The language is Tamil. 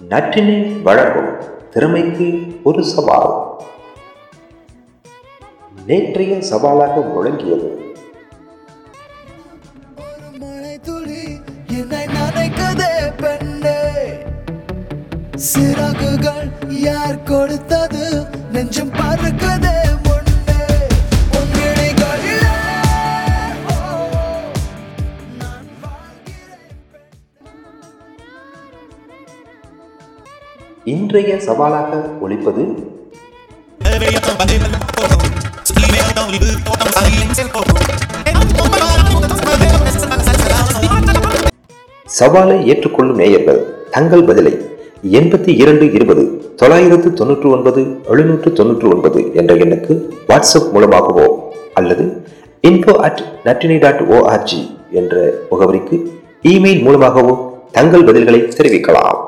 நற்றினை வழங்கும் திறமைக்கு ஒரு சவால். நேற்றைய சவாலாக முழங்கியது. சிறகுகள் யார் கொடுத்தது? நெஞ்சம் பறக்குதே. இன்றைய சவாலாக ஒழிப்பது? சவாலை ஏற்றுக்கொள்ளும் நேயர்கள் தங்கள் பதிலை எண்பத்தி இரண்டு இருபது தொள்ளாயிரத்து தொன்னூற்று ஒன்பது எழுநூற்று தொன்னூற்று ஒன்பது என்ற எண்ணுக்கு வாட்ஸ்அப் மூலமாகவோ அல்லது info at nattini dot ORG என்ற முகவரிக்கு இமெயில் மூலமாகவோ தங்கள் பதில்களை தெரிவிக்கலாம்.